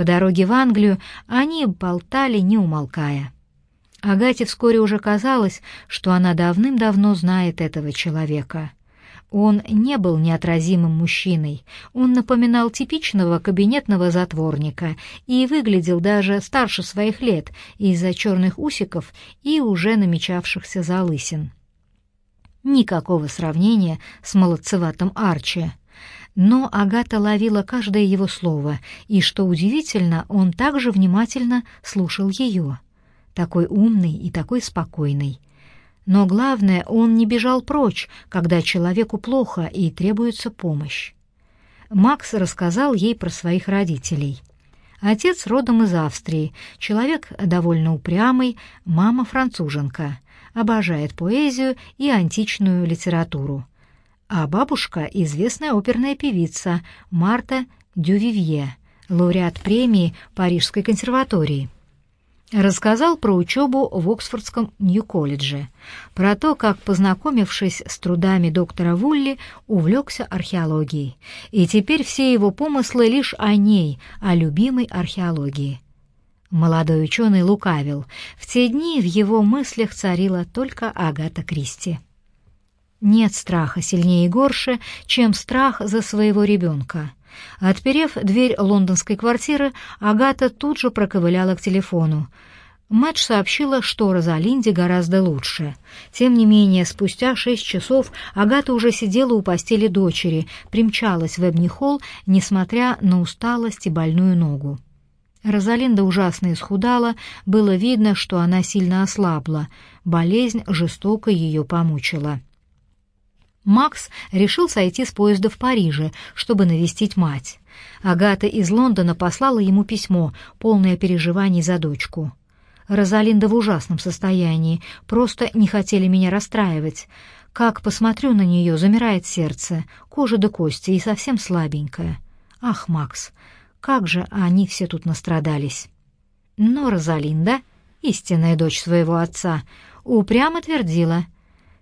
По дороге в Англию они болтали, не умолкая. Агате вскоре уже казалось, что она давным-давно знает этого человека. Он не был неотразимым мужчиной, он напоминал типичного кабинетного затворника и выглядел даже старше своих лет из-за черных усиков и уже намечавшихся залысин. Никакого сравнения с молодцеватым Арчи. Но Агата ловила каждое его слово, и, что удивительно, он также внимательно слушал ее. Такой умный и такой спокойный. Но главное, он не бежал прочь, когда человеку плохо и требуется помощь. Макс рассказал ей про своих родителей. Отец родом из Австрии, человек довольно упрямый, мама француженка, обожает поэзию и античную литературу. А бабушка — известная оперная певица Марта Дювивье, лауреат премии Парижской консерватории. Рассказал про учебу в Оксфордском Нью-колледже, про то, как, познакомившись с трудами доктора Вулли, увлекся археологией. И теперь все его помыслы лишь о ней, о любимой археологии. Молодой ученый лукавил. В те дни в его мыслях царила только Агата Кристи. Нет страха сильнее и горше, чем страх за своего ребенка. Отперев дверь лондонской квартиры, Агата тут же проковыляла к телефону. Мэтч сообщила, что Розалинде гораздо лучше. Тем не менее, спустя шесть часов Агата уже сидела у постели дочери, примчалась в Эбни-Холл, несмотря на усталость и больную ногу. Розалинда ужасно исхудала, было видно, что она сильно ослабла, болезнь жестоко ее помучила. Макс решил сойти с поезда в Париже, чтобы навестить мать. Агата из Лондона послала ему письмо, полное переживаний за дочку. Розалинда в ужасном состоянии, просто не хотели меня расстраивать. Как посмотрю на нее, замирает сердце, кожа до кости и совсем слабенькая. Ах, Макс, как же они все тут настрадались. Но Розалинда, истинная дочь своего отца, упрямо твердила —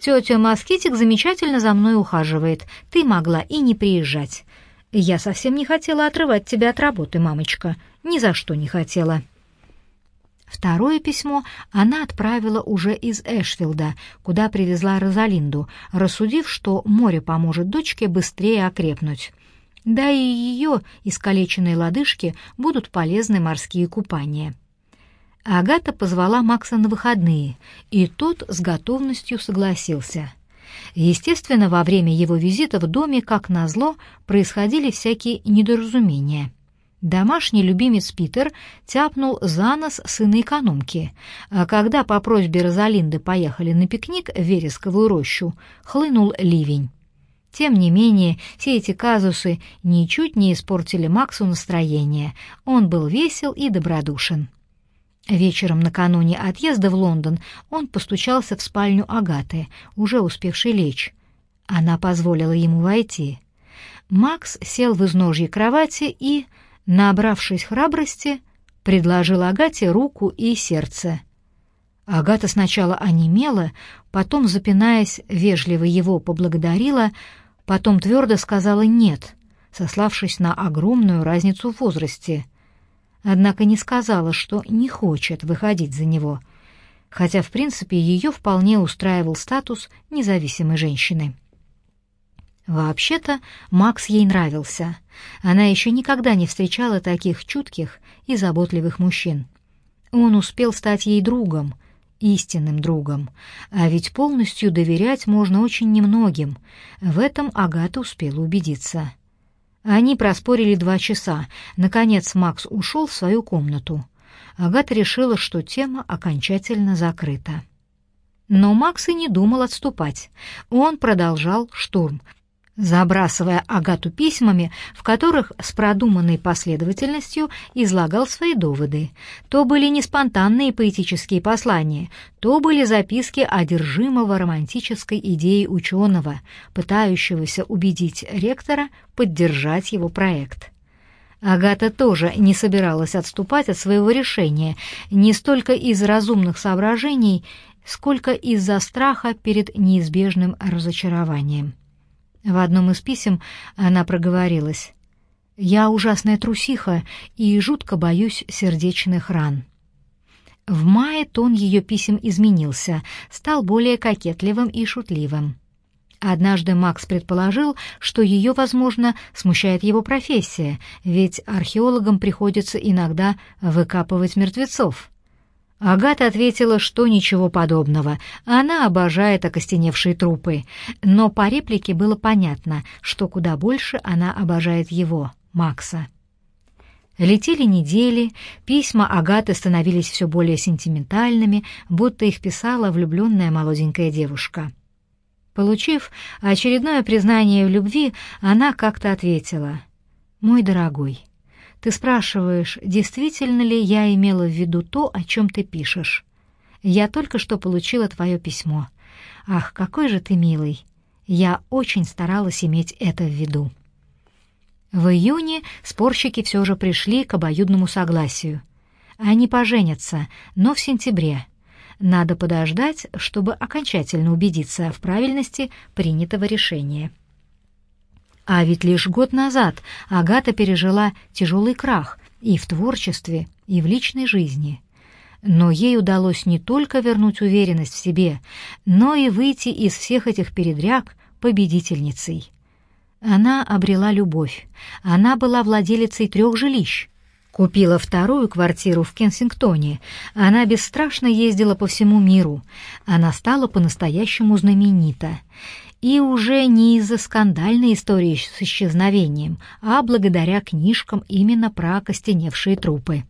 Тетя Москитик замечательно за мной ухаживает. Ты могла и не приезжать. Я совсем не хотела отрывать тебя от работы, мамочка. Ни за что не хотела. Второе письмо она отправила уже из Эшфилда, куда привезла Розалинду, рассудив, что море поможет дочке быстрее окрепнуть. Да и ее искалеченные лодыжки будут полезны морские купания. Агата позвала Макса на выходные, и тот с готовностью согласился. Естественно, во время его визита в доме, как назло, происходили всякие недоразумения. Домашний любимец Питер тяпнул за нос сына экономки, а когда по просьбе Розалинды поехали на пикник в Вересковую рощу, хлынул ливень. Тем не менее, все эти казусы ничуть не испортили Максу настроение. Он был весел и добродушен. Вечером накануне отъезда в Лондон он постучался в спальню Агаты, уже успевшей лечь. Она позволила ему войти. Макс сел в изножье кровати и, набравшись храбрости, предложил Агате руку и сердце. Агата сначала онемела, потом, запинаясь, вежливо его поблагодарила, потом твердо сказала «нет», сославшись на огромную разницу в возрасте — однако не сказала, что не хочет выходить за него, хотя, в принципе, ее вполне устраивал статус независимой женщины. Вообще-то Макс ей нравился. Она еще никогда не встречала таких чутких и заботливых мужчин. Он успел стать ей другом, истинным другом, а ведь полностью доверять можно очень немногим. В этом Агата успела убедиться. Они проспорили два часа. Наконец Макс ушел в свою комнату. Агата решила, что тема окончательно закрыта. Но Макс и не думал отступать. Он продолжал штурм — забрасывая Агату письмами, в которых с продуманной последовательностью излагал свои доводы. То были не спонтанные поэтические послания, то были записки одержимого романтической идеей ученого, пытающегося убедить ректора поддержать его проект. Агата тоже не собиралась отступать от своего решения, не столько из разумных соображений, сколько из-за страха перед неизбежным разочарованием. В одном из писем она проговорилась. Я ужасная трусиха и жутко боюсь сердечных ран. В мае тон ее писем изменился, стал более кокетливым и шутливым. Однажды Макс предположил, что ее, возможно, смущает его профессия, ведь археологам приходится иногда выкапывать мертвецов. Агата ответила, что ничего подобного. Она обожает окостеневшие трупы. Но по реплике было понятно, что куда больше она обожает его, Макса. Летели недели, письма Агаты становились все более сентиментальными, будто их писала влюбленная молоденькая девушка. Получив очередное признание в любви, она как-то ответила «Мой дорогой, ты спрашиваешь, действительно ли я имела в виду то, о чем ты пишешь. Я только что получила твое письмо. Ах, какой же ты милый! Я очень старалась иметь это в виду». В июне спорщики все же пришли к обоюдному согласию. Они поженятся, но в сентябре. Надо подождать, чтобы окончательно убедиться в правильности принятого решения. А ведь лишь год назад Агата пережила тяжелый крах и в творчестве, и в личной жизни. Но ей удалось не только вернуть уверенность в себе, но и выйти из всех этих передряг победительницей. Она обрела любовь. Она была владелицей трех жилищ. Купила вторую квартиру в Кенсингтоне. Она бесстрашно ездила по всему миру. Она стала по-настоящему знаменита. И уже не из-за скандальной истории с исчезновением, а благодаря книжкам именно про окостеневшие трупы.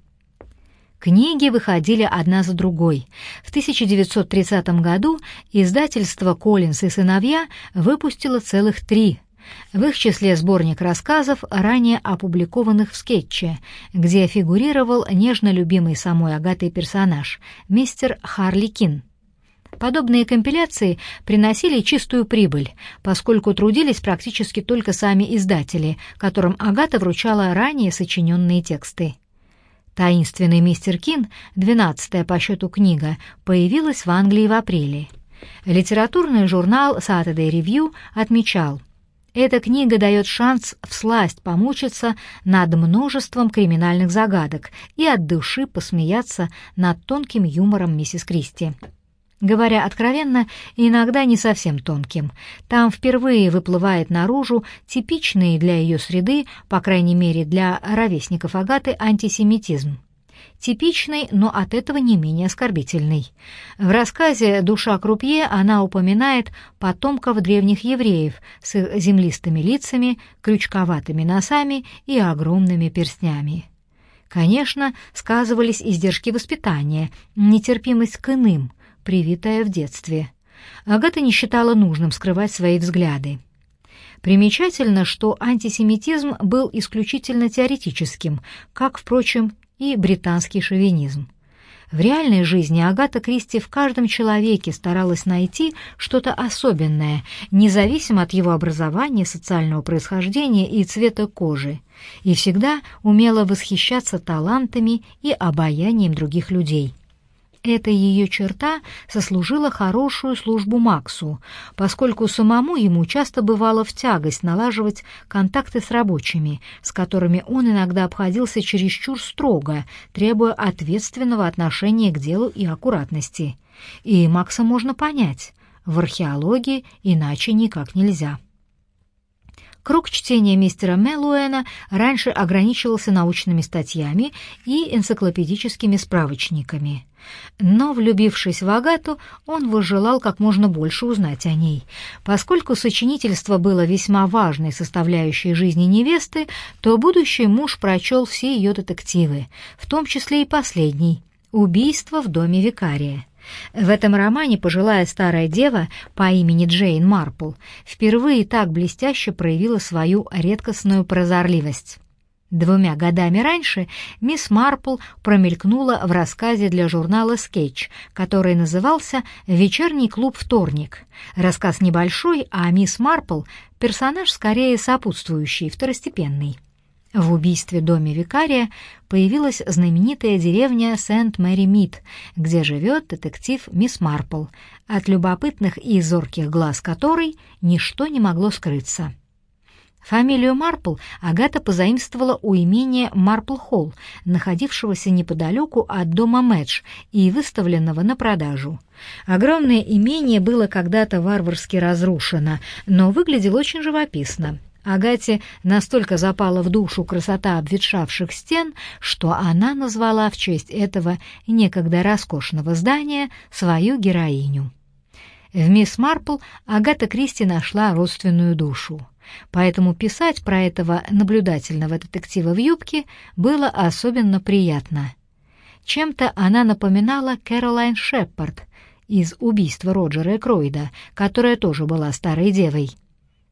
Книги выходили одна за другой. В 1930 году издательство «Коллинс и сыновья» выпустило целых три в их числе сборник рассказов, ранее опубликованных в скетче, где фигурировал нежно любимый самой Агатой персонаж, мистер Харли Кин. Подобные компиляции приносили чистую прибыль, поскольку трудились практически только сами издатели, которым Агата вручала ранее сочиненные тексты. «Таинственный мистер Кин», двенадцатая по счету книга, появилась в Англии в апреле. Литературный журнал Saturday Review отмечал – эта книга дает шанс всласть помучиться над множеством криминальных загадок и от души посмеяться над тонким юмором миссис Кристи. Говоря откровенно, иногда не совсем тонким. Там впервые выплывает наружу типичный для ее среды, по крайней мере для ровесников Агаты, антисемитизм. Типичный, но от этого не менее оскорбительный. В рассказе «Душа крупье» она упоминает потомков древних евреев с их землистыми лицами, крючковатыми носами и огромными перстнями. Конечно, сказывались издержки воспитания, нетерпимость к иным, привитая в детстве. Агата не считала нужным скрывать свои взгляды. Примечательно, что антисемитизм был исключительно теоретическим, как, впрочем, и британский шовинизм. В реальной жизни Агата Кристи в каждом человеке старалась найти что-то особенное, независимо от его образования, социального происхождения и цвета кожи, и всегда умела восхищаться талантами и обаянием других людей. Эта ее черта сослужила хорошую службу Максу, поскольку самому ему часто бывало в тягость налаживать контакты с рабочими, с которыми он иногда обходился чересчур строго, требуя ответственного отношения к делу и аккуратности. И Макса можно понять, в археологии иначе никак нельзя. Круг чтения мистера Мелуэна раньше ограничивался научными статьями и энциклопедическими справочниками. Но, влюбившись в Агату, он возжелал как можно больше узнать о ней. Поскольку сочинительство было весьма важной составляющей жизни невесты, то будущий муж прочел все ее детективы, в том числе и последний «Убийство в доме викария». В этом романе пожилая старая дева по имени Джейн Марпл впервые так блестяще проявила свою редкостную прозорливость. Двумя годами раньше мисс Марпл промелькнула в рассказе для журнала «Скетч», который назывался «Вечерний клуб вторник». Рассказ небольшой, а мисс Марпл — персонаж скорее сопутствующий, второстепенный. В убийстве доме викария появилась знаменитая деревня Сент-Мэри-Мид, где живет детектив мисс Марпл, от любопытных и зорких глаз которой ничто не могло скрыться. Фамилию Марпл Агата позаимствовала у имения Марпл-Холл, находившегося неподалеку от дома Мэдж и выставленного на продажу. Огромное имение было когда-то варварски разрушено, но выглядело очень живописно. Агате настолько запала в душу красота обветшавших стен, что она назвала в честь этого некогда роскошного здания свою героиню. В «Мисс Марпл» Агата Кристи нашла родственную душу поэтому писать про этого наблюдательного детектива в юбке было особенно приятно. Чем-то она напоминала Кэролайн Шеппард из «Убийства Роджера Экройда», которая тоже была старой девой.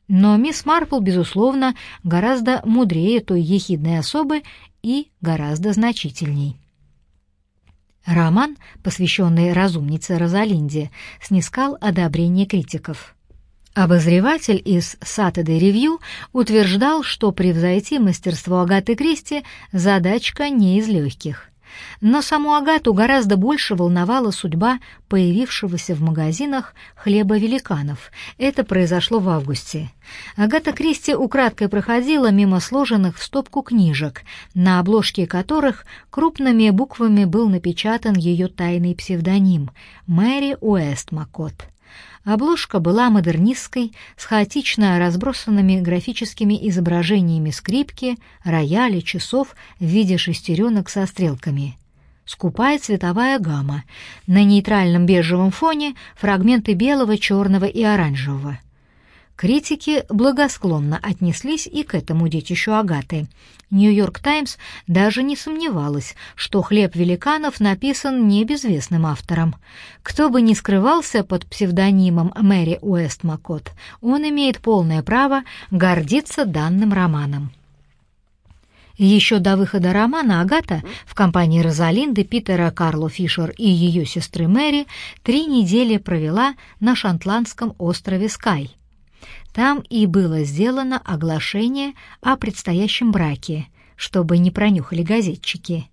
Но мисс Марпл, безусловно, гораздо мудрее той ехидной особы и гораздо значительней. Роман, посвященный разумнице Розалинде, снискал одобрение критиков. Обозреватель из Saturday Review утверждал, что превзойти мастерство Агаты Кристи задачка не из легких. Но саму Агату гораздо больше волновала судьба появившегося в магазинах хлеба великанов. Это произошло в августе. Агата Кристи украдкой проходила мимо сложенных в стопку книжек, на обложке которых крупными буквами был напечатан ее тайный псевдоним — Мэри Уэст Маккот. Обложка была модернистской, с хаотично разбросанными графическими изображениями скрипки, рояля, часов в виде шестеренок со стрелками. Скупая цветовая гамма. На нейтральном бежевом фоне фрагменты белого, черного и оранжевого. Критики благосклонно отнеслись и к этому детищу Агаты. «Нью-Йорк Таймс» даже не сомневалась, что «Хлеб великанов» написан не безвестным автором. Кто бы ни скрывался под псевдонимом Мэри Уэст Маккот, он имеет полное право гордиться данным романом. Еще до выхода романа Агата в компании Розалинды, Питера, Карло Фишер и ее сестры Мэри три недели провела на шотландском острове Скай. Там и было сделано оглашение о предстоящем браке, чтобы не пронюхали газетчики.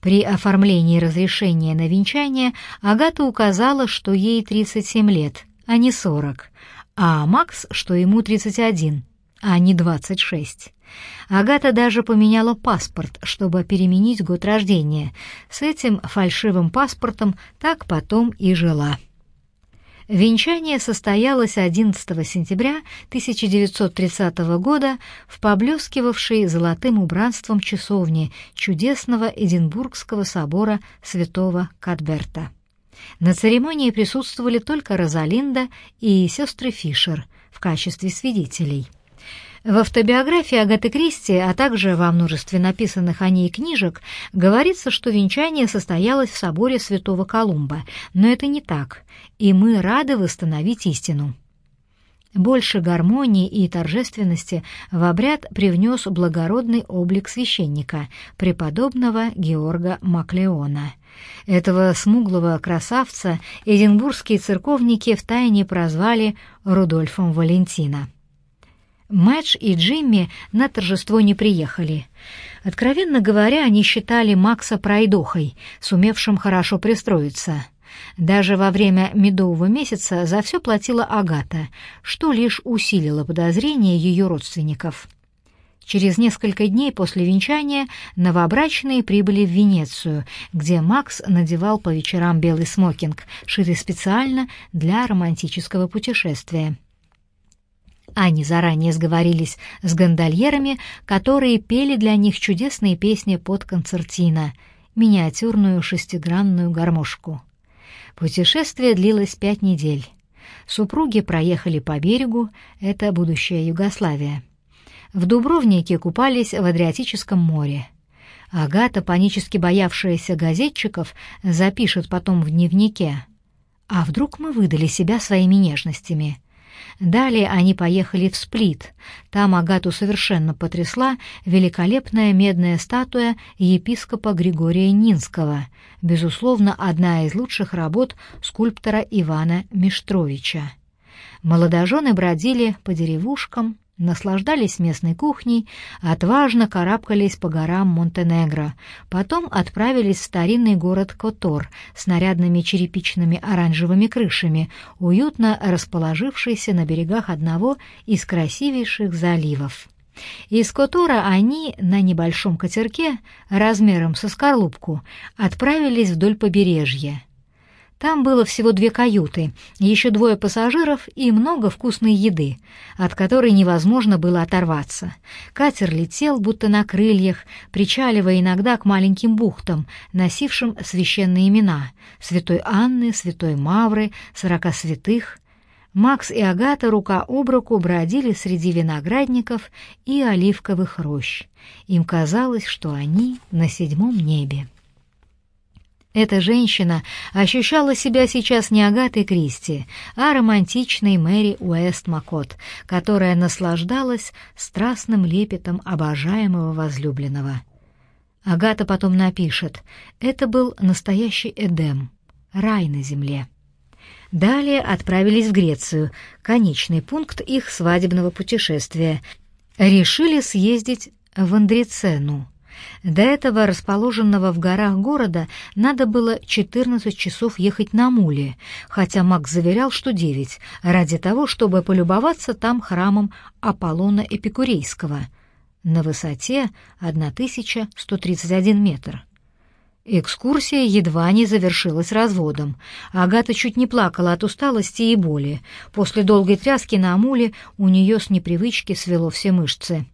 При оформлении разрешения на венчание Агата указала, что ей 37 лет, а не 40, а Макс, что ему 31, а не 26. Агата даже поменяла паспорт, чтобы переменить год рождения. С этим фальшивым паспортом так потом и жила. Венчание состоялось 11 сентября 1930 года в поблескивавшей золотым убранством часовне чудесного Эдинбургского собора святого Кадберта. На церемонии присутствовали только Розалинда и сестры Фишер в качестве свидетелей – в автобиографии Агаты Кристи, а также во множестве написанных о ней книжек, говорится, что венчание состоялось в соборе Святого Колумба, но это не так, и мы рады восстановить истину. Больше гармонии и торжественности в обряд привнес благородный облик священника, преподобного Георга Маклеона. Этого смуглого красавца эдинбургские церковники втайне прозвали Рудольфом Валентина. Мэтч и Джимми на торжество не приехали. Откровенно говоря, они считали Макса пройдохой, сумевшим хорошо пристроиться. Даже во время медового месяца за все платила Агата, что лишь усилило подозрения ее родственников. Через несколько дней после венчания новобрачные прибыли в Венецию, где Макс надевал по вечерам белый смокинг, шитый специально для романтического путешествия. Они заранее сговорились с гондольерами, которые пели для них чудесные песни под концертино, миниатюрную шестигранную гармошку. Путешествие длилось пять недель. Супруги проехали по берегу, это будущая Югославия. В Дубровнике купались в Адриатическом море. Агата, панически боявшаяся газетчиков, запишет потом в дневнике. «А вдруг мы выдали себя своими нежностями?» Далее они поехали в Сплит. Там Агату совершенно потрясла великолепная медная статуя епископа Григория Нинского, безусловно, одна из лучших работ скульптора Ивана Миштровича. Молодожены бродили по деревушкам, наслаждались местной кухней, отважно карабкались по горам Монтенегро, потом отправились в старинный город Котор с нарядными черепичными оранжевыми крышами, уютно расположившийся на берегах одного из красивейших заливов. Из Котора они на небольшом катерке размером со скорлупку отправились вдоль побережья. Там было всего две каюты, еще двое пассажиров и много вкусной еды, от которой невозможно было оторваться. Катер летел, будто на крыльях, причаливая иногда к маленьким бухтам, носившим священные имена — Святой Анны, Святой Мавры, Сорока Святых. Макс и Агата рука об руку бродили среди виноградников и оливковых рощ. Им казалось, что они на седьмом небе. Эта женщина ощущала себя сейчас не Агатой Кристи, а романтичной Мэри Уэст Макот, которая наслаждалась страстным лепетом обожаемого возлюбленного. Агата потом напишет «Это был настоящий Эдем, рай на земле». Далее отправились в Грецию, конечный пункт их свадебного путешествия. Решили съездить в Андрицену, до этого расположенного в горах города надо было 14 часов ехать на муле, хотя Макс заверял, что 9, ради того, чтобы полюбоваться там храмом Аполлона Эпикурейского на высоте 1131 метр. Экскурсия едва не завершилась разводом. Агата чуть не плакала от усталости и боли. После долгой тряски на амуле у нее с непривычки свело все мышцы.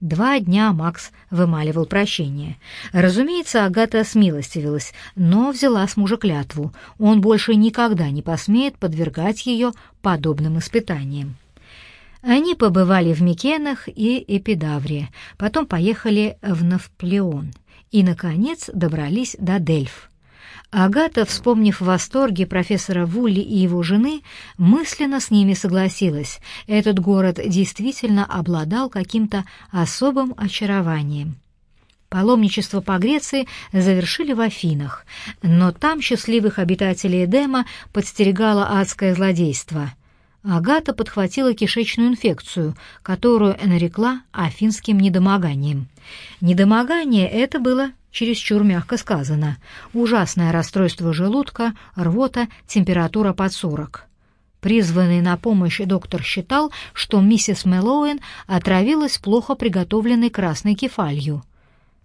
Два дня Макс вымаливал прощение. Разумеется, Агата смилостивилась, но взяла с мужа клятву. Он больше никогда не посмеет подвергать ее подобным испытаниям. Они побывали в Микенах и Эпидавре, потом поехали в Навплеон и, наконец, добрались до Дельф. Агата, вспомнив в восторге профессора Вулли и его жены, мысленно с ними согласилась. Этот город действительно обладал каким-то особым очарованием. Паломничество по Греции завершили в Афинах, но там счастливых обитателей Эдема подстерегало адское злодейство. Агата подхватила кишечную инфекцию, которую нарекла афинским недомоганием. Недомогание это было чересчур мягко сказано. Ужасное расстройство желудка, рвота, температура под 40. Призванный на помощь доктор считал, что миссис Мэллоуэн отравилась плохо приготовленной красной кефалью.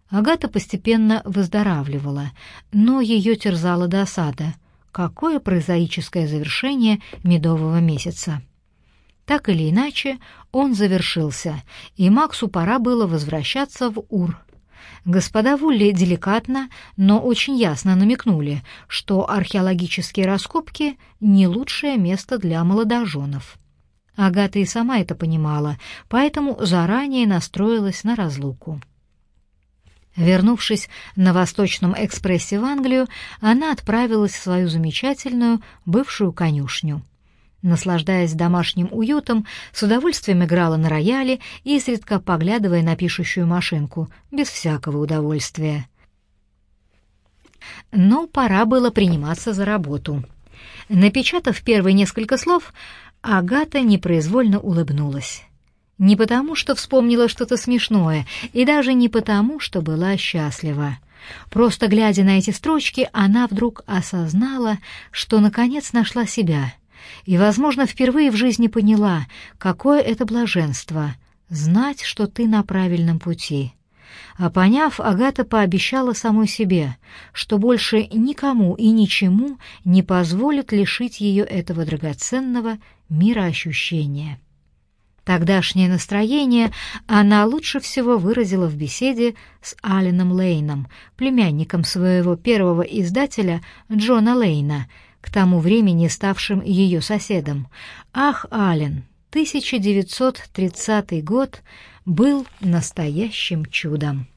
Агата постепенно выздоравливала, но ее терзала досада. Какое прозаическое завершение медового месяца! Так или иначе, он завершился, и Максу пора было возвращаться в Ур. Господа Вулли деликатно, но очень ясно намекнули, что археологические раскопки — не лучшее место для молодоженов. Агата и сама это понимала, поэтому заранее настроилась на разлуку. Вернувшись на Восточном экспрессе в Англию, она отправилась в свою замечательную бывшую конюшню. Наслаждаясь домашним уютом, с удовольствием играла на рояле, изредка поглядывая на пишущую машинку, без всякого удовольствия. Но пора было приниматься за работу. Напечатав первые несколько слов, Агата непроизвольно улыбнулась. Не потому, что вспомнила что-то смешное, и даже не потому, что была счастлива. Просто глядя на эти строчки, она вдруг осознала, что наконец нашла себя — и, возможно, впервые в жизни поняла, какое это блаженство — знать, что ты на правильном пути. А поняв, Агата пообещала самой себе, что больше никому и ничему не позволит лишить ее этого драгоценного мироощущения. Тогдашнее настроение она лучше всего выразила в беседе с Аленом Лейном, племянником своего первого издателя Джона Лейна — к тому времени ставшим ее соседом. Ах, Ален, 1930 год был настоящим чудом.